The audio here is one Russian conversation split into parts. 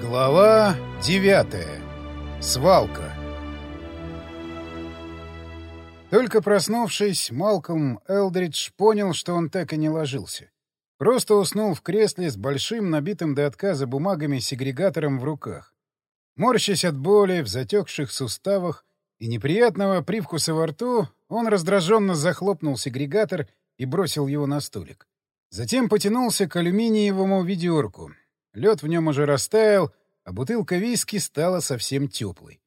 Глава девятая. Свалка. Только проснувшись, Малком Элдридж понял, что он так и не ложился. Просто уснул в кресле с большим, набитым до отказа бумагами сегрегатором в руках. Морщась от боли в затекших суставах и неприятного привкуса во рту, он раздраженно захлопнул сегрегатор и бросил его на столик. Затем потянулся к алюминиевому ведерку. Лед в нем уже растаял, а бутылка виски стала совсем теплой.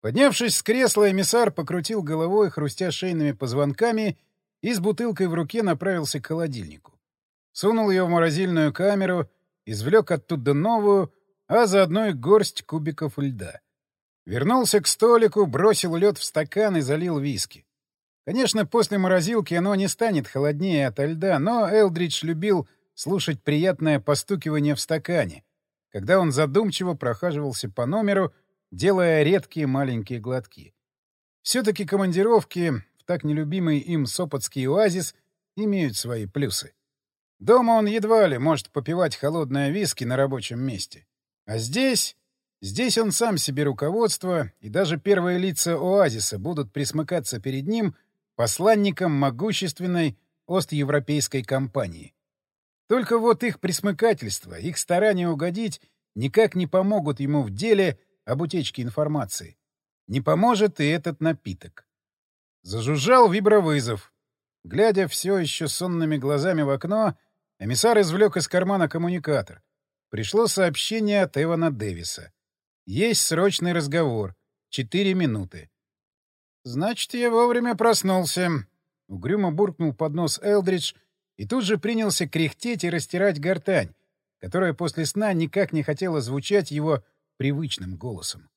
Поднявшись с кресла, эмиссар покрутил головой, хрустя шейными позвонками, и с бутылкой в руке направился к холодильнику. Сунул ее в морозильную камеру, извлек оттуда новую, а заодно и горсть кубиков льда. Вернулся к столику, бросил лед в стакан и залил виски. Конечно, после морозилки оно не станет холоднее от льда, но Элдридж любил слушать приятное постукивание в стакане, когда он задумчиво прохаживался по номеру, делая редкие маленькие глотки. Все-таки командировки в так нелюбимый им Сопотский оазис имеют свои плюсы. Дома он едва ли может попивать холодное виски на рабочем месте. А здесь... Здесь он сам себе руководство, и даже первые лица оазиса будут присмыкаться перед ним посланником могущественной остевропейской компании. Только вот их присмыкательство, их старание угодить никак не помогут ему в деле об утечке информации. Не поможет и этот напиток. Зажужжал вибровызов. Глядя все еще сонными глазами в окно, эмиссар извлек из кармана коммуникатор. Пришло сообщение от Эвана Дэвиса. Есть срочный разговор. Четыре минуты. «Значит, я вовремя проснулся», — угрюмо буркнул под нос Элдридж и тут же принялся кряхтеть и растирать гортань, которая после сна никак не хотела звучать его привычным голосом.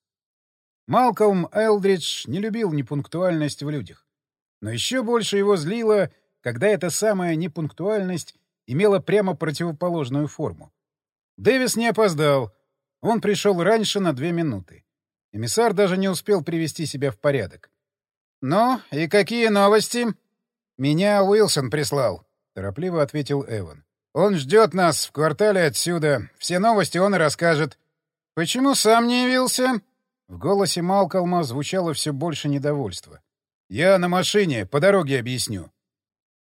Малкольм Элдридж не любил непунктуальность в людях. Но еще больше его злило, когда эта самая непунктуальность имела прямо противоположную форму. Дэвис не опоздал — он пришел раньше на две минуты. Эмиссар даже не успел привести себя в порядок. «Ну, и какие новости?» «Меня Уилсон прислал», — торопливо ответил Эван. «Он ждет нас в квартале отсюда. Все новости он и расскажет». «Почему сам не явился?» В голосе Малкольма звучало все больше недовольства. «Я на машине, по дороге объясню».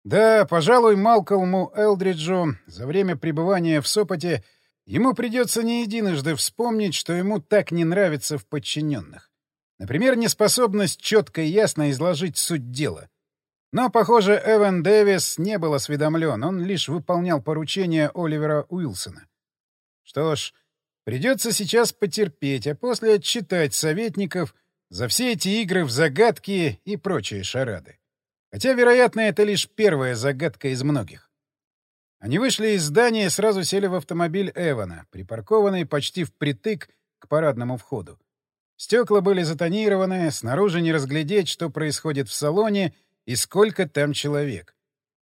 Да, пожалуй, Малкольму Элдриджу за время пребывания в Сопоте Ему придется не единожды вспомнить, что ему так не нравится в подчиненных. Например, неспособность четко и ясно изложить суть дела. Но, похоже, Эван Дэвис не был осведомлен, он лишь выполнял поручения Оливера Уилсона. Что ж, придется сейчас потерпеть, а после отчитать советников за все эти игры в загадки и прочие шарады. Хотя, вероятно, это лишь первая загадка из многих. Они вышли из здания и сразу сели в автомобиль Эвана, припаркованный почти впритык к парадному входу. Стекла были затонированы, снаружи не разглядеть, что происходит в салоне и сколько там человек.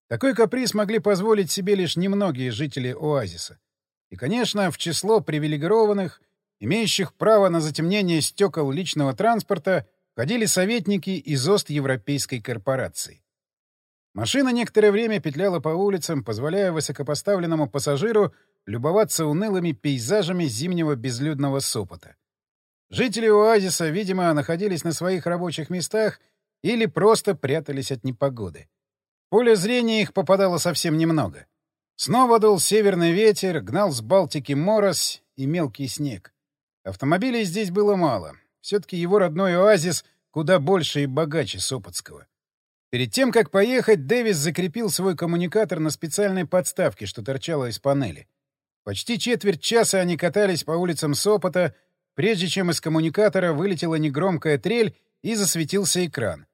Такой каприз могли позволить себе лишь немногие жители оазиса. И, конечно, в число привилегированных, имеющих право на затемнение стекол личного транспорта, входили советники из Ост-Европейской корпорации. Машина некоторое время петляла по улицам, позволяя высокопоставленному пассажиру любоваться унылыми пейзажами зимнего безлюдного сопота. Жители оазиса, видимо, находились на своих рабочих местах или просто прятались от непогоды. В поле зрения их попадало совсем немного. Снова дул северный ветер, гнал с Балтики мороз и мелкий снег. Автомобилей здесь было мало. Все-таки его родной оазис куда больше и богаче Сопотского. Перед тем, как поехать, Дэвис закрепил свой коммуникатор на специальной подставке, что торчала из панели. Почти четверть часа они катались по улицам Сопота, прежде чем из коммуникатора вылетела негромкая трель и засветился экран.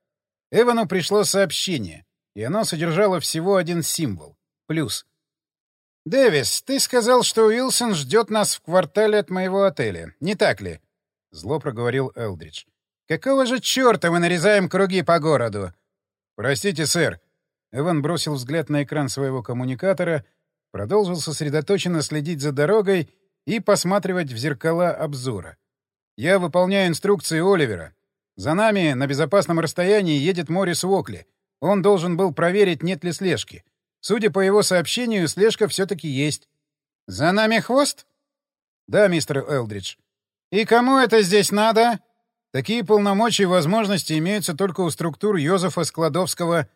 Эвану пришло сообщение, и оно содержало всего один символ — плюс. «Дэвис, ты сказал, что Уилсон ждет нас в квартале от моего отеля, не так ли?» — зло проговорил Элдридж. «Какого же черта мы нарезаем круги по городу? «Простите, сэр». Эван бросил взгляд на экран своего коммуникатора, продолжил сосредоточенно следить за дорогой и посматривать в зеркала обзора. «Я выполняю инструкции Оливера. За нами на безопасном расстоянии едет Морис Уокли. Он должен был проверить, нет ли слежки. Судя по его сообщению, слежка все-таки есть». «За нами хвост?» Да, мистер Элдридж. И кому это здесь надо? Такие полномочия и возможности имеются только у структур Йозефа Складовского.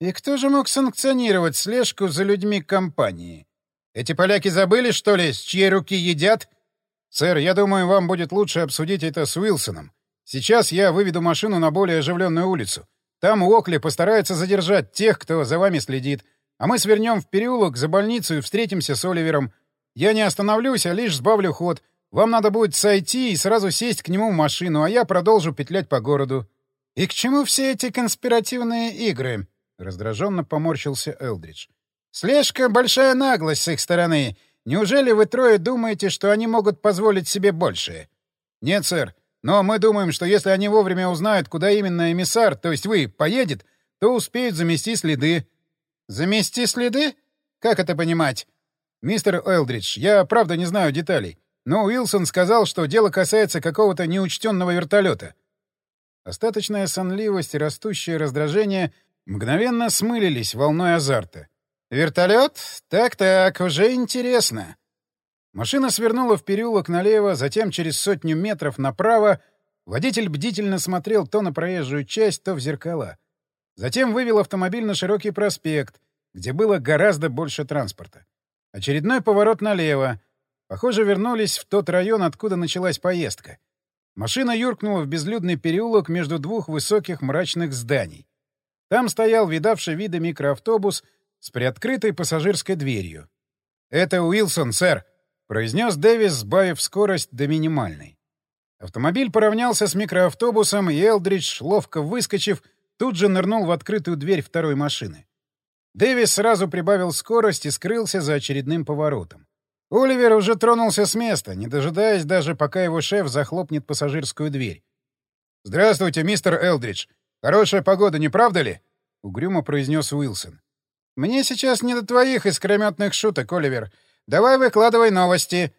И кто же мог санкционировать слежку за людьми компании? Эти поляки забыли, что ли, с чьей руки едят? Сэр, я думаю, вам будет лучше обсудить это с Уилсоном. Сейчас я выведу машину на более оживленную улицу. Там Уокли постарается задержать тех, кто за вами следит. А мы свернем в переулок за больницу и встретимся с Оливером. Я не остановлюсь, а лишь сбавлю ход. Вам надо будет сойти и сразу сесть к нему в машину, а я продолжу петлять по городу. — И к чему все эти конспиративные игры? — раздраженно поморщился Элдридж. — Слежка — большая наглость с их стороны. Неужели вы трое думаете, что они могут позволить себе большее? — Нет, сэр. Но мы думаем, что если они вовремя узнают, куда именно эмиссар, то есть вы, поедет, то успеют замести следы. Замести следы? Как это понимать? Мистер Элдридж, я правда не знаю деталей, но Уилсон сказал, что дело касается какого-то неучтенного вертолета. Остаточная сонливость и растущее раздражение мгновенно смылились волной азарта. «Вертолет? Так-так, уже интересно». Машина свернула в переулок налево, затем через сотню метров направо. Водитель бдительно смотрел то на проезжую часть, то в зеркала. Затем вывел автомобиль на широкий проспект, где было гораздо больше транспорта. Очередной поворот налево. Похоже, вернулись в тот район, откуда началась поездка. Машина юркнула в безлюдный переулок между двух высоких мрачных зданий. Там стоял видавший виды микроавтобус с приоткрытой пассажирской дверью. «Это Уилсон, сэр», — произнес Дэвис, сбавив скорость до минимальной. Автомобиль поравнялся с микроавтобусом, и Элдридж, ловко выскочив, тут же нырнул в открытую дверь второй машины. Дэвис сразу прибавил скорость и скрылся за очередным поворотом. Оливер уже тронулся с места, не дожидаясь даже, пока его шеф захлопнет пассажирскую дверь. «Здравствуйте, мистер Элдридж. Хорошая погода, не правда ли?» — угрюмо произнес Уилсон. «Мне сейчас не до твоих искрометных шуток, Оливер. Давай выкладывай новости».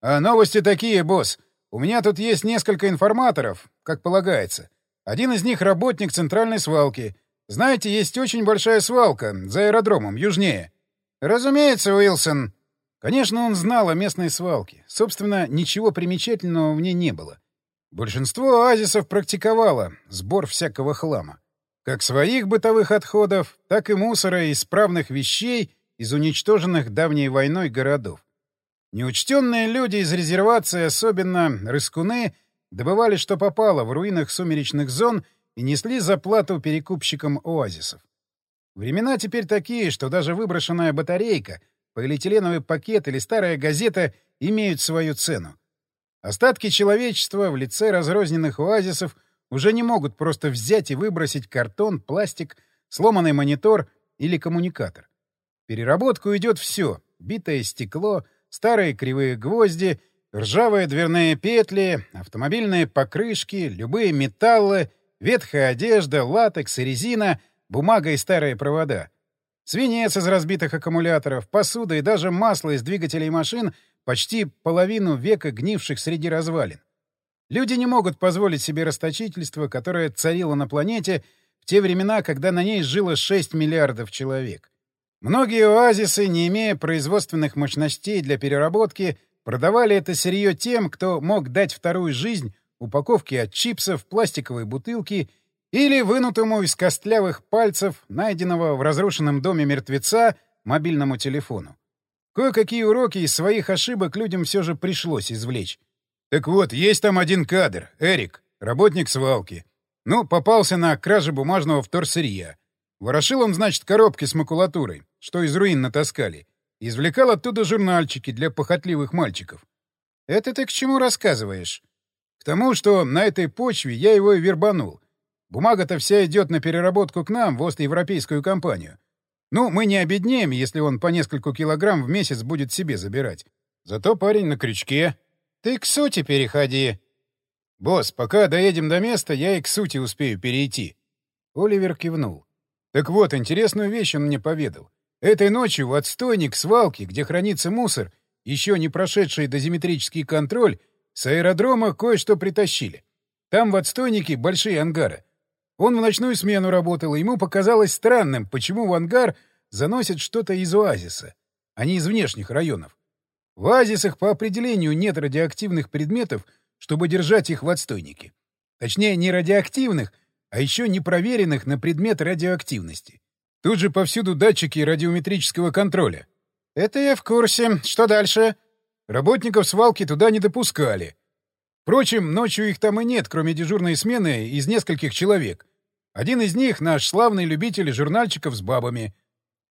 «А новости такие, босс. У меня тут есть несколько информаторов, как полагается. Один из них — работник центральной свалки. Знаете, есть очень большая свалка за аэродромом, южнее. Разумеется, Уилсон. Конечно, он знал о местной свалке. Собственно, ничего примечательного в ней не было. Большинство оазисов практиковало сбор всякого хлама. Как своих бытовых отходов, так и мусора исправных вещей из уничтоженных давней войной городов. Неучтенные люди из резервации, особенно рыскуны, добывали что попало в руинах сумеречных зон и несли заплату перекупщикам оазисов. Времена теперь такие, что даже выброшенная батарейка, полиэтиленовый пакет или старая газета имеют свою цену. Остатки человечества в лице разрозненных оазисов уже не могут просто взять и выбросить картон, пластик, сломанный монитор или коммуникатор. Переработку идет все — битое стекло, старые кривые гвозди — Ржавые дверные петли, автомобильные покрышки, любые металлы, ветхая одежда, латекс и резина, бумага и старые провода. Свинец из разбитых аккумуляторов, посуда и даже масло из двигателей машин почти половину века гнивших среди развалин. Люди не могут позволить себе расточительство, которое царило на планете в те времена, когда на ней жило 6 миллиардов человек. Многие оазисы, не имея производственных мощностей для переработки, Продавали это сырье тем, кто мог дать вторую жизнь упаковке от чипсов, пластиковой бутылки или вынутому из костлявых пальцев, найденного в разрушенном доме мертвеца, мобильному телефону. Кое-какие уроки из своих ошибок людям все же пришлось извлечь. Так вот, есть там один кадр, Эрик, работник свалки. Ну, попался на краже бумажного вторсырья. Ворошил он, значит, коробки с макулатурой, что из руин натаскали. Извлекал оттуда журнальчики для похотливых мальчиков. Это ты к чему рассказываешь? К тому, что на этой почве я его и вербанул. Бумага-то вся идет на переработку к нам в остроевропейскую компанию. Ну, мы не обеднеем, если он по нескольку килограмм в месяц будет себе забирать. Зато парень на крючке. Ты к сути переходи. Босс, пока доедем до места, я и к сути успею перейти. Оливер кивнул. Так вот, интересную вещь он мне поведал. Этой ночью в отстойник свалки, где хранится мусор, еще не прошедший дозиметрический контроль, с аэродрома кое-что притащили. Там в отстойнике большие ангары. Он в ночную смену работал, и ему показалось странным, почему в ангар заносят что-то из оазиса, а не из внешних районов. В оазисах по определению нет радиоактивных предметов, чтобы держать их в отстойнике. Точнее, не радиоактивных, а еще не проверенных на предмет радиоактивности. Тут же повсюду датчики радиометрического контроля. Это я в курсе. Что дальше? Работников свалки туда не допускали. Впрочем, ночью их там и нет, кроме дежурной смены из нескольких человек. Один из них — наш славный любитель журнальчиков с бабами.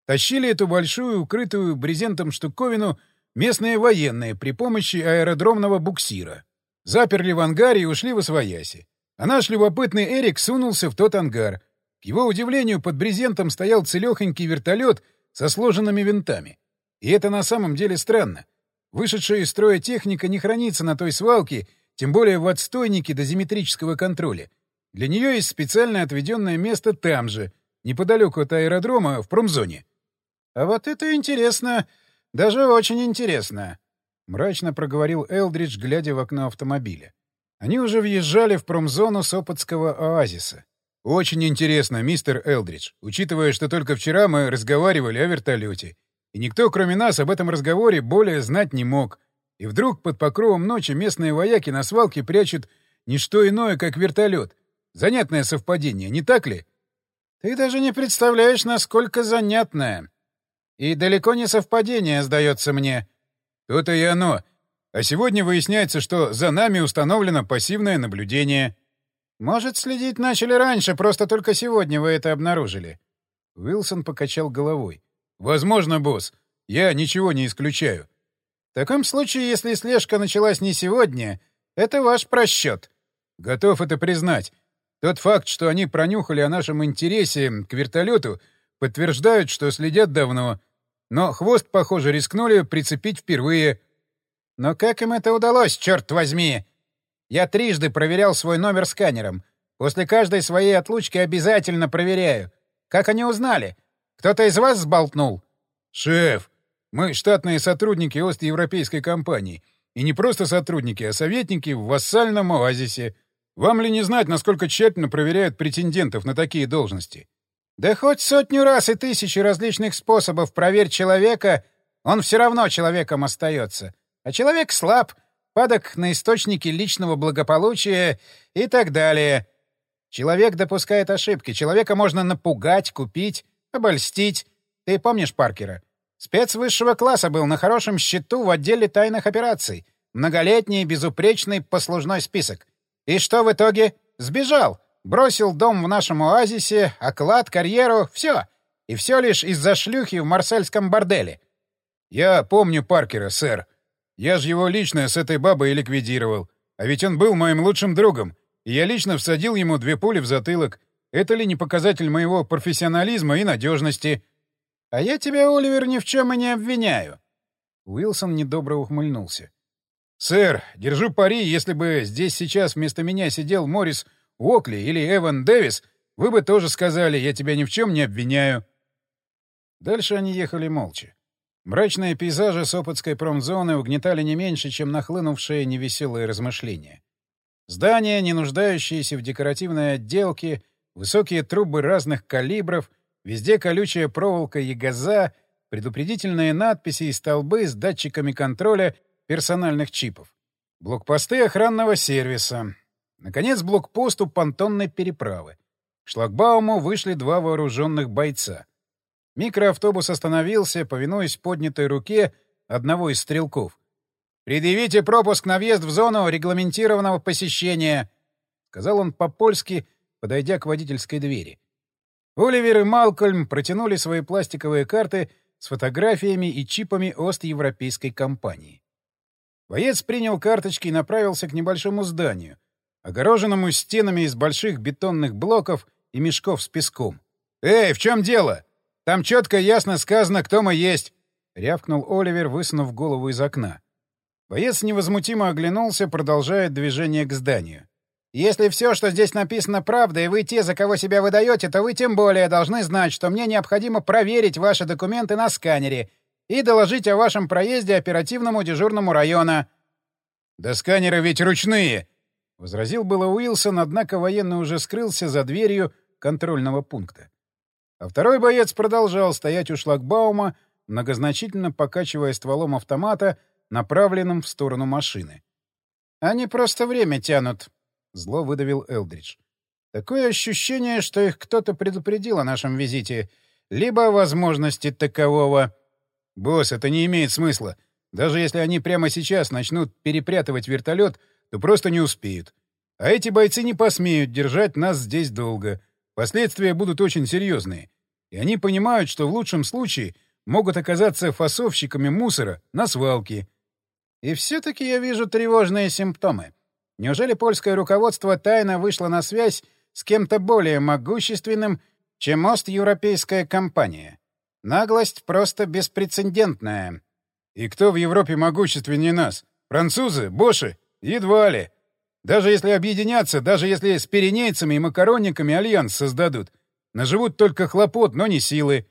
Тащили эту большую, укрытую брезентом штуковину местные военные при помощи аэродромного буксира. Заперли в ангаре и ушли в освояси. А наш любопытный Эрик сунулся в тот ангар. К его удивлению, под брезентом стоял целехонький вертолет со сложенными винтами. И это на самом деле странно. Вышедшая из строя техника не хранится на той свалке, тем более в отстойнике дозиметрического контроля. Для нее есть специально отведенное место там же, неподалеку от аэродрома, в промзоне. — А вот это интересно. Даже очень интересно. — мрачно проговорил Элдридж, глядя в окно автомобиля. Они уже въезжали в промзону Сопотского оазиса. «Очень интересно, мистер Элдридж, учитывая, что только вчера мы разговаривали о вертолете. И никто, кроме нас, об этом разговоре более знать не мог. И вдруг под покровом ночи местные вояки на свалке прячут не что иное, как вертолет. Занятное совпадение, не так ли?» «Ты даже не представляешь, насколько занятное. И далеко не совпадение, сдается мне». «То-то и оно. А сегодня выясняется, что за нами установлено пассивное наблюдение. Может, следить начали раньше, просто только сегодня вы это обнаружили. Уилсон покачал головой. Возможно, босс. Я ничего не исключаю. В таком случае, если слежка началась не сегодня, это ваш просчет. Готов это признать. Тот факт, что они пронюхали о нашем интересе к вертолету, подтверждают, что следят давно. Но хвост, похоже, рискнули прицепить впервые — но как им это удалось, черт возьми? Я трижды проверял свой номер сканером. После каждой своей отлучки обязательно проверяю. Как они узнали? Кто-то из вас сболтнул? Шеф, мы штатные сотрудники Остевропейской компании. И не просто сотрудники, а советники в вассальном оазисе. Вам ли не знать, насколько тщательно проверяют претендентов на такие должности? Да хоть сотню раз и тысячи различных способов проверь человека, он все равно человеком остается. А человек слаб, падок на источники личного благополучия и так далее. Человек допускает ошибки. Человека можно напугать, купить, обольстить. Ты помнишь Паркера? Спец высшего класса был на хорошем счету в отделе тайных операций. Многолетний, безупречный послужной список. И что в итоге? Сбежал. Бросил дом в нашем оазисе, оклад, карьеру — все. И все лишь из-за шлюхи в марсельском борделе. Я помню Паркера, сэр. Я же его лично с этой бабой ликвидировал. А ведь он был моим лучшим другом, и я лично всадил ему две пули в затылок. Это ли не показатель моего профессионализма и надежности? — А я тебя, Оливер, ни в чем и не обвиняю. Уилсон недобро ухмыльнулся. — Сэр, держу пари, если бы здесь сейчас вместо меня сидел Моррис Уокли или Эван Дэвис, вы бы тоже сказали, я тебя ни в чем не обвиняю. Дальше они ехали молча. Мрачные пейзажи Сопотской промзоны угнетали не меньше, чем нахлынувшие невеселые размышления. Здания, не нуждающиеся в декоративной отделке, высокие трубы разных калибров, везде колючая проволока и газа, предупредительные надписи и столбы с датчиками контроля персональных чипов. Блокпосты охранного сервиса. Наконец, блокпост у понтонной переправы. К шлагбауму вышли два вооруженных бойца. Микроавтобус остановился, повинуясь поднятой руке одного из стрелков. «Предъявите пропуск на въезд в зону регламентированного посещения», — сказал он по-польски, подойдя к водительской двери. Оливер и Малкольм протянули свои пластиковые карты с фотографиями и чипами Ост-Европейской компании. Боец принял карточки и направился к небольшому зданию, огороженному стенами из больших бетонных блоков и мешков с песком. «Эй, в чем дело?» Там четко ясно сказано, кто мы есть!» — рявкнул Оливер, высунув голову из окна. Боец невозмутимо оглянулся, продолжая движение к зданию. «Если все, что здесь написано, правда, и вы те, за кого себя выдаете, то вы тем более должны знать, что мне необходимо проверить ваши документы на сканере и доложить о вашем проезде оперативному дежурному района». «Да сканеры ведь ручные!» — возразил было Уилсон, однако военный уже скрылся за дверью контрольного пункта. А второй боец продолжал стоять у шлагбаума, многозначительно покачивая стволом автомата направленным в сторону машины. «Они просто время тянут», — зло выдавил Элдридж. «Такое ощущение, что их кто-то предупредил о нашем визите, либо о возможности такового...» «Босс, это не имеет смысла. Даже если они прямо сейчас начнут перепрятывать вертолет, то просто не успеют. А эти бойцы не посмеют держать нас здесь долго. Последствия будут очень серьезные. И они понимают, что в лучшем случае могут оказаться фасовщиками мусора на свалке. И все-таки я вижу тревожные симптомы. Неужели польское руководство тайно вышло на связь с кем-то более могущественным, чем Ост-Европейская компания? Наглость просто беспрецедентная. И кто в Европе могущественнее нас? Французы? Боши? Едва ли. Даже если объединятся, даже если с перенейцами и макаронниками альянс создадут, наживут только хлопот, но не силы.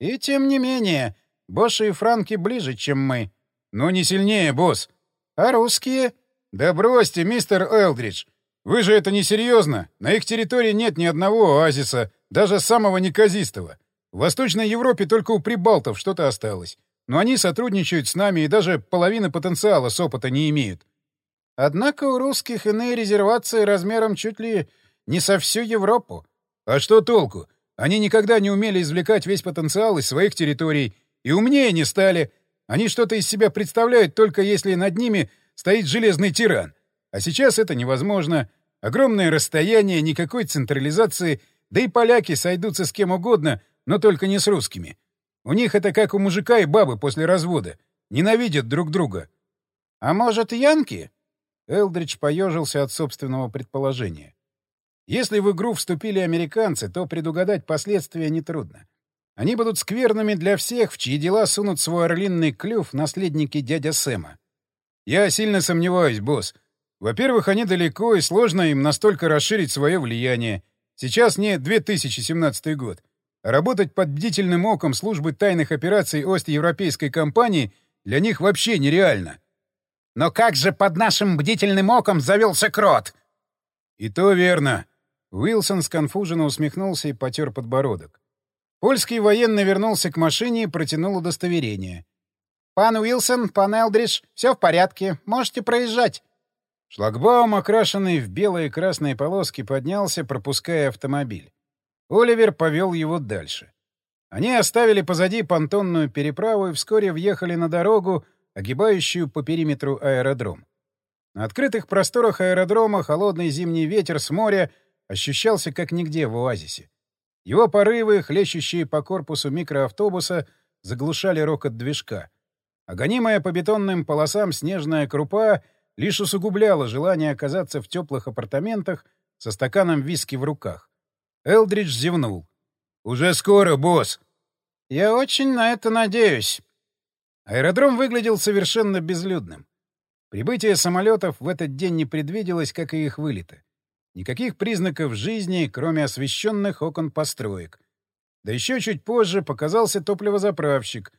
И тем не менее, Боши и франки ближе, чем мы. Но не сильнее, босс. А русские? Да бросьте, мистер Элдридж. Вы же это несерьезно. На их территории нет ни одного оазиса, даже самого неказистого. В Восточной Европе только у прибалтов что-то осталось. Но они сотрудничают с нами и даже половины потенциала с опыта не имеют. Однако у русских иные резервации размером чуть ли не со всю Европу. А что толку? Они никогда не умели извлекать весь потенциал из своих территорий и умнее не стали. Они что-то из себя представляют только если над ними стоит железный тиран. А сейчас это невозможно. Огромное расстояние, никакой централизации, да и поляки сойдутся с кем угодно, но только не с русскими. У них это как у мужика и бабы после развода. Ненавидят друг друга. А может, янки? Элдридж поежился от собственного предположения. Если в игру вступили американцы, то предугадать последствия нетрудно. Они будут скверными для всех, в чьи дела сунут свой орлинный клюв наследники дядя Сэма. Я сильно сомневаюсь, босс. Во-первых, они далеко, и сложно им настолько расширить свое влияние. Сейчас не 2017 год. А работать под бдительным оком службы тайных операций Ост-Европейской компании для них вообще нереально. Но как же под нашим бдительным оком завелся крот? И то верно. Уилсон сконфуженно усмехнулся и потер подбородок. Польский военный вернулся к машине и протянул удостоверение. «Пан Уилсон, пан Элдридж, все в порядке. Можете проезжать». Шлагбаум, окрашенный в белые и красные полоски, поднялся, пропуская автомобиль. Оливер повел его дальше. Они оставили позади понтонную переправу и вскоре въехали на дорогу, огибающую по периметру аэродром. На открытых просторах аэродрома холодный зимний ветер с моря ощущался как нигде в оазисе. Его порывы, хлещущие по корпусу микроавтобуса, заглушали рокот движка. А гонимая по бетонным полосам снежная крупа лишь усугубляла желание оказаться в теплых апартаментах со стаканом виски в руках. Элдридж зевнул. «Уже скоро, босс!» «Я очень на это надеюсь», Аэродром выглядел совершенно безлюдным. Прибытие самолетов в этот день не предвиделось, как и их вылеты. Никаких признаков жизни, кроме освещенных окон построек. Да еще чуть позже показался топливозаправщик.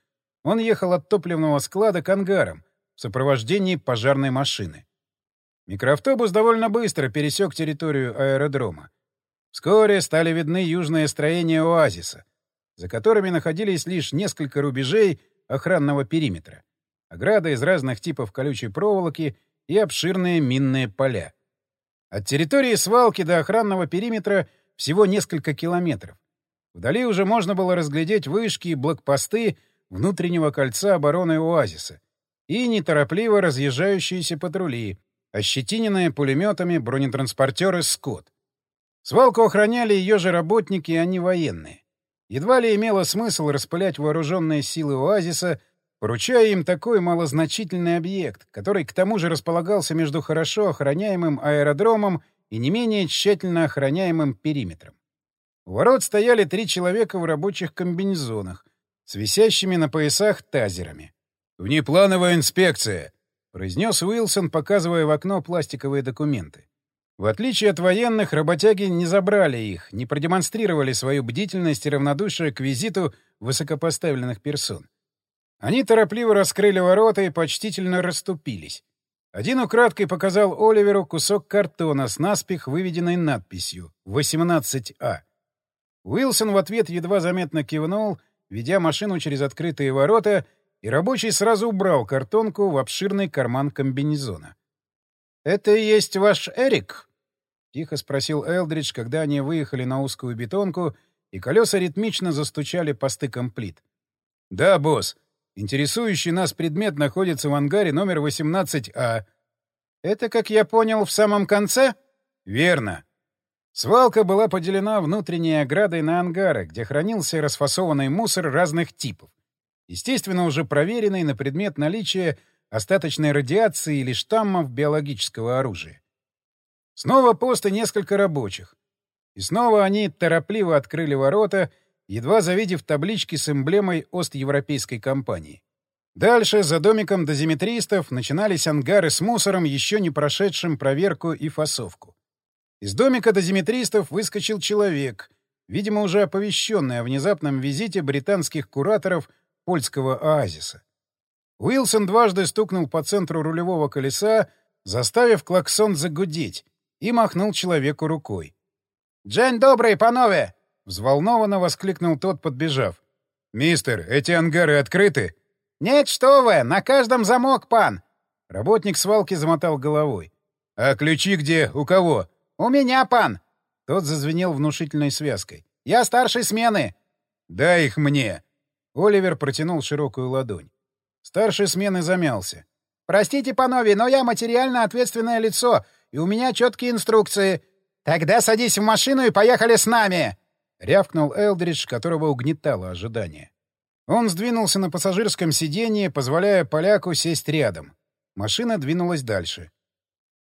Он ехал от топливного склада к ангарам в сопровождении пожарной машины. Микроавтобус довольно быстро пересек территорию аэродрома. Вскоре стали видны южные строения оазиса, за которыми находились лишь несколько рубежей охранного периметра, ограда из разных типов колючей проволоки и обширные минные поля. От территории свалки до охранного периметра всего несколько километров. Вдали уже можно было разглядеть вышки и блокпосты внутреннего кольца обороны оазиса и неторопливо разъезжающиеся патрули, ощетиненные пулеметами бронетранспортеры «Скотт». Свалку охраняли ее же работники, а не военные. Едва ли имело смысл распылять вооруженные силы оазиса, поручая им такой малозначительный объект, который к тому же располагался между хорошо охраняемым аэродромом и не менее тщательно охраняемым периметром. У ворот стояли три человека в рабочих комбинезонах с висящими на поясах тазерами. «Внеплановая инспекция», — произнес Уилсон, показывая в окно пластиковые документы. В отличие от военных, работяги не забрали их, не продемонстрировали свою бдительность и равнодушие к визиту высокопоставленных персон. Они торопливо раскрыли ворота и почтительно расступились. Один украдкой показал Оливеру кусок картона с наспех выведенной надписью «18А». Уилсон в ответ едва заметно кивнул, ведя машину через открытые ворота и рабочий сразу убрал картонку в обширный карман комбинезона. «Это и есть ваш Эрик?» — тихо спросил Элдридж, когда они выехали на узкую бетонку, и колеса ритмично застучали по стыкам плит. «Да, босс. Интересующий нас предмет находится в ангаре номер 18А». «Это, как я понял, в самом конце?» «Верно». Свалка была поделена внутренней оградой на ангары, где хранился расфасованный мусор разных типов. Естественно, уже проверенный на предмет наличия остаточной радиации или штаммов биологического оружия. Снова пост и несколько рабочих. И снова они торопливо открыли ворота, едва завидев таблички с эмблемой Остевропейской компании. Дальше, за домиком дозиметристов, начинались ангары с мусором, еще не прошедшим проверку и фасовку. Из домика дозиметристов выскочил человек, видимо, уже оповещенный о внезапном визите британских кураторов польского оазиса. Уилсон дважды стукнул по центру рулевого колеса, заставив клаксон загудеть, и махнул человеку рукой. «Джень добрый, панове!» — взволнованно воскликнул тот, подбежав. «Мистер, эти ангары открыты?» «Нет, что вы! На каждом замок, пан!» Работник свалки замотал головой. «А ключи где? У кого?» «У меня, пан!» Тот зазвенел внушительной связкой. «Я старшей смены!» «Дай их мне!» Оливер протянул широкую ладонь. Старший смены замялся. «Простите, панове, но я материально ответственное лицо и у меня четкие инструкции. Тогда садись в машину и поехали с нами!» — рявкнул Элдридж, которого угнетало ожидание. Он сдвинулся на пассажирском сиденье, позволяя поляку сесть рядом. Машина двинулась дальше.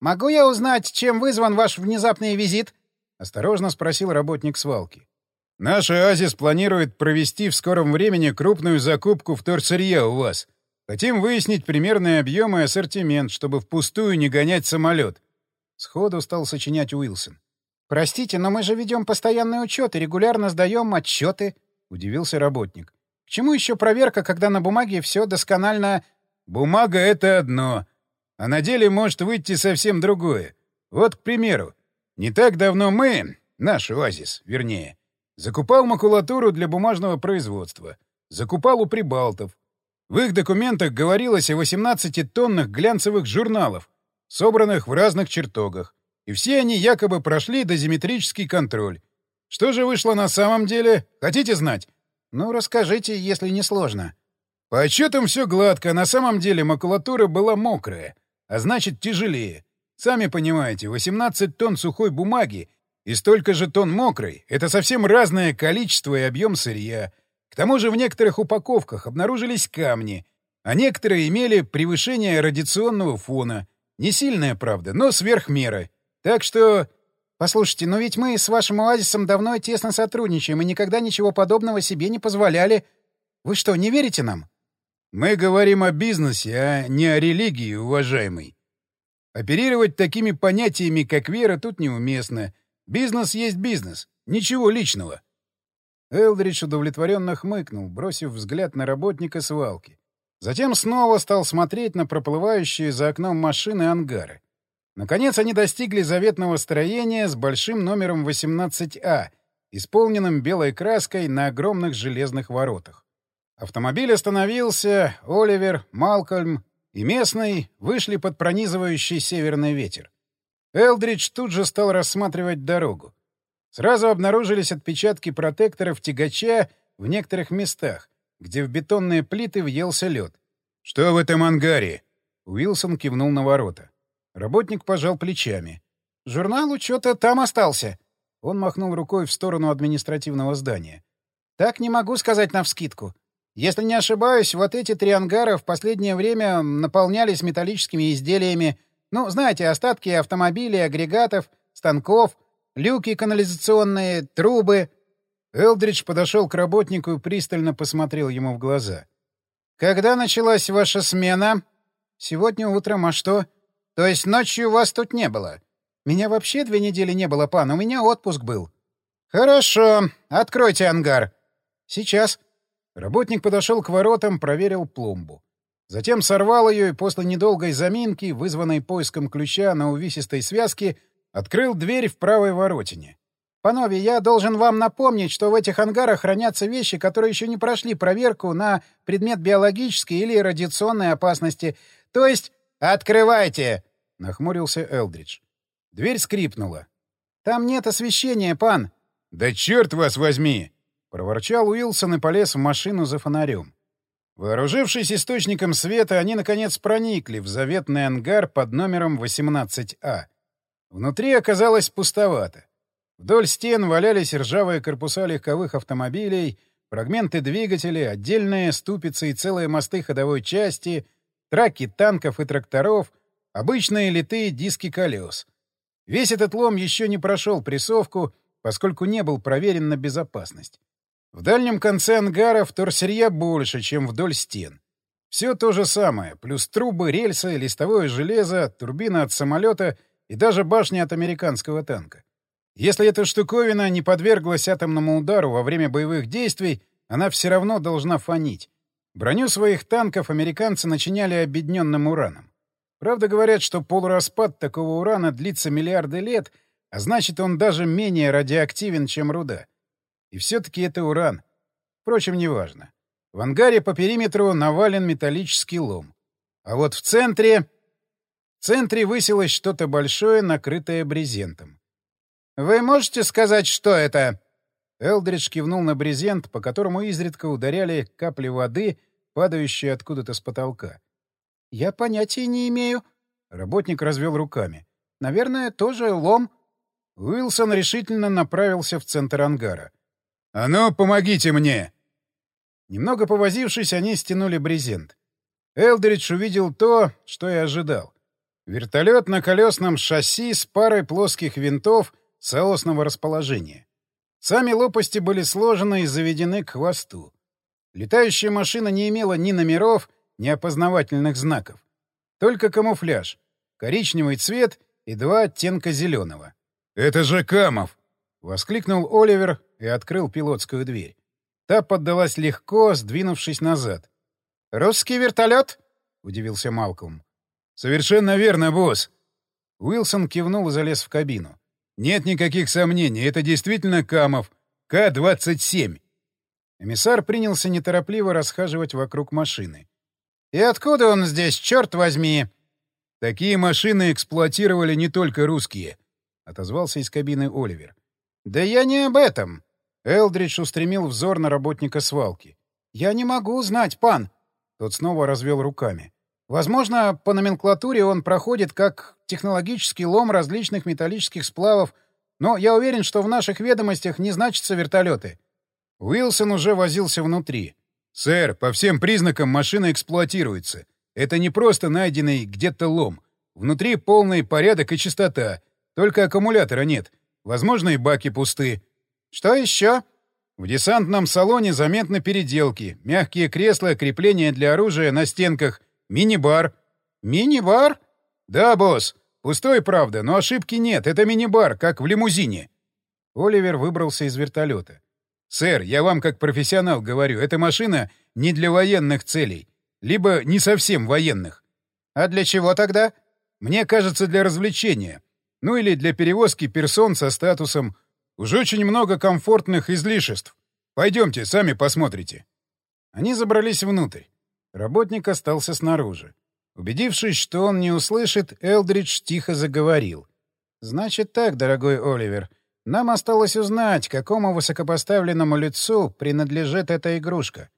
«Могу я узнать, чем вызван ваш внезапный визит?» — осторожно спросил работник свалки. «Наш оазис планирует провести в скором времени крупную закупку вторсырья у вас. Хотим выяснить примерные объемы и ассортимент, чтобы впустую не гонять самолет. Сходу стал сочинять Уилсон. «Простите, но мы же ведем постоянный учет и регулярно сдаем отчеты», — удивился работник. «К чему еще проверка, когда на бумаге все досконально...» «Бумага — это одно, а на деле может выйти совсем другое. Вот, к примеру, не так давно мы, наш оазис, вернее, закупал макулатуру для бумажного производства, закупал у прибалтов. В их документах говорилось о 18 тоннах глянцевых журналов, собранных в разных чертогах, и все они якобы прошли дозиметрический контроль. Что же вышло на самом деле? Хотите знать? Ну, расскажите, если не сложно. По отчетам все гладко, на самом деле макулатура была мокрая, а значит тяжелее. Сами понимаете, 18 тонн сухой бумаги и столько же тонн мокрой — это совсем разное количество и объем сырья. К тому же в некоторых упаковках обнаружились камни, а некоторые имели превышение радиационного фона — не сильная, правда, но сверх меры. Так что... Послушайте, но ведь мы с вашим оазисом давно и тесно сотрудничаем и никогда ничего подобного себе не позволяли. Вы что, не верите нам? Мы говорим о бизнесе, а не о религии, уважаемый. Оперировать такими понятиями, как вера, тут неуместно. Бизнес есть бизнес. Ничего личного. Элдридж удовлетворенно хмыкнул, бросив взгляд на работника свалки. Затем снова стал смотреть на проплывающие за окном машины ангары. Наконец они достигли заветного строения с большим номером 18А, исполненным белой краской на огромных железных воротах. Автомобиль остановился, Оливер, Малкольм и местный вышли под пронизывающий северный ветер. Элдридж тут же стал рассматривать дорогу. Сразу обнаружились отпечатки протекторов тягача в некоторых местах, где в бетонные плиты въелся лед. «Что в этом ангаре?» Уилсон кивнул на ворота. Работник пожал плечами. «Журнал учета там остался». Он махнул рукой в сторону административного здания. «Так не могу сказать навскидку. Если не ошибаюсь, вот эти три ангара в последнее время наполнялись металлическими изделиями. Ну, знаете, остатки автомобилей, агрегатов, станков, люки канализационные, трубы. Элдридж подошел к работнику и пристально посмотрел ему в глаза. «Когда началась ваша смена?» «Сегодня утром, а что?» «То есть ночью вас тут не было?» «Меня вообще две недели не было, пан, у меня отпуск был». «Хорошо. Откройте ангар». «Сейчас». Работник подошел к воротам, проверил пломбу. Затем сорвал ее и после недолгой заминки, вызванной поиском ключа на увесистой связке, открыл дверь в правой воротине. Панове, я должен вам напомнить, что в этих ангарах хранятся вещи, которые еще не прошли проверку на предмет биологической или радиационной опасности. То есть... «Открывайте!» — нахмурился Элдридж. Дверь скрипнула. «Там нет освещения, пан!» «Да черт вас возьми!» — проворчал Уилсон и полез в машину за фонарем. Вооружившись источником света, они, наконец, проникли в заветный ангар под номером 18А. Внутри оказалось пустовато. Вдоль стен валялись ржавые корпуса легковых автомобилей, фрагменты двигателей, отдельные ступицы и целые мосты ходовой части, траки танков и тракторов, обычные литые диски колес. Весь этот лом еще не прошел прессовку, поскольку не был проверен на безопасность. В дальнем конце ангара вторсырья больше, чем вдоль стен. Все то же самое, плюс трубы, рельсы, листовое железо, турбина от самолета и даже башня от американского танка. Если эта штуковина не подверглась атомному удару во время боевых действий, она все равно должна фонить. Броню своих танков американцы начиняли объединенным ураном. Правда, говорят, что полураспад такого урана длится миллиарды лет, а значит, он даже менее радиоактивен, чем руда. И все-таки это уран. Впрочем, неважно. В ангаре по периметру навален металлический лом. А вот в центре... В центре высилось что-то большое, накрытое брезентом. «Вы можете сказать, что это?» Элдридж кивнул на брезент, по которому изредка ударяли капли воды, падающие откуда-то с потолка. «Я понятия не имею». Работник развел руками. «Наверное, тоже лом». Уилсон решительно направился в центр ангара. «А ну, помогите мне!» Немного повозившись, они стянули брезент. Элдридж увидел то, что и ожидал. Вертолет на колесном шасси с парой плоских винтов — соосного расположения. Сами лопасти были сложены и заведены к хвосту. Летающая машина не имела ни номеров, ни опознавательных знаков. Только камуфляж, коричневый цвет и два оттенка зеленого. «Это же Камов!» — воскликнул Оливер и открыл пилотскую дверь. Та поддалась легко, сдвинувшись назад. «Русский вертолет?» — удивился Малком. «Совершенно верно, босс!» Уилсон кивнул и залез в кабину. Нет никаких сомнений, это действительно Камов. К-27. Эмиссар принялся неторопливо расхаживать вокруг машины. «И откуда он здесь, черт возьми?» «Такие машины эксплуатировали не только русские», — отозвался из кабины Оливер. «Да я не об этом». Элдридж устремил взор на работника свалки. «Я не могу знать, пан». Тот снова развел руками. Возможно, по номенклатуре он проходит как технологический лом различных металлических сплавов, но я уверен, что в наших ведомостях не значатся вертолеты. Уилсон уже возился внутри. «Сэр, по всем признакам машина эксплуатируется. Это не просто найденный где-то лом. Внутри полный порядок и чистота. Только аккумулятора нет. Возможно, и баки пусты. Что еще? В десантном салоне заметны переделки, мягкие кресла, крепления для оружия на стенках — Мини-бар. Мини-бар? Да, босс. Пустой, правда, но ошибки нет. Это мини-бар, как в лимузине. Оливер выбрался из вертолета. «Сэр, я вам как профессионал говорю, эта машина не для военных целей. Либо не совсем военных». «А для чего тогда?» «Мне кажется, для развлечения. Ну или для перевозки персон со статусом. Уже очень много комфортных излишеств. Пойдемте, сами посмотрите». Они забрались внутрь. Работник остался снаружи. Убедившись, что он не услышит, Элдридж тихо заговорил. «Значит так, дорогой Оливер, нам осталось узнать, какому высокопоставленному лицу принадлежит эта игрушка».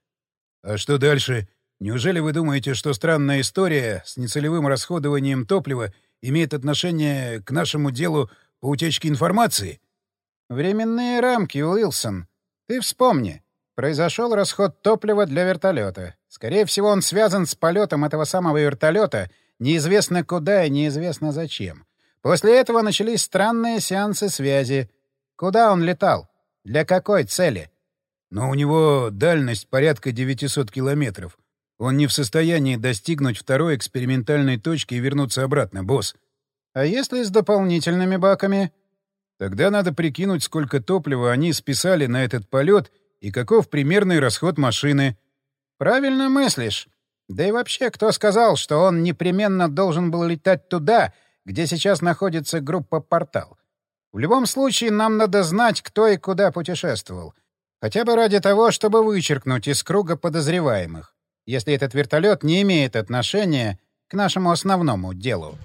«А что дальше? Неужели вы думаете, что странная история с нецелевым расходованием топлива имеет отношение к нашему делу по утечке информации?» «Временные рамки, Уилсон. Ты вспомни. Произошел расход топлива для вертолета. Скорее всего, он связан с полетом этого самого вертолета, неизвестно куда и неизвестно зачем. После этого начались странные сеансы связи. Куда он летал? Для какой цели? Но у него дальность порядка 900 километров. Он не в состоянии достигнуть второй экспериментальной точки и вернуться обратно, босс. А если с дополнительными баками? Тогда надо прикинуть, сколько топлива они списали на этот полет — и каков примерный расход машины. Правильно мыслишь. Да и вообще, кто сказал, что он непременно должен был летать туда, где сейчас находится группа «Портал»? В любом случае, нам надо знать, кто и куда путешествовал. Хотя бы ради того, чтобы вычеркнуть из круга подозреваемых, если этот вертолет не имеет отношения к нашему основному делу.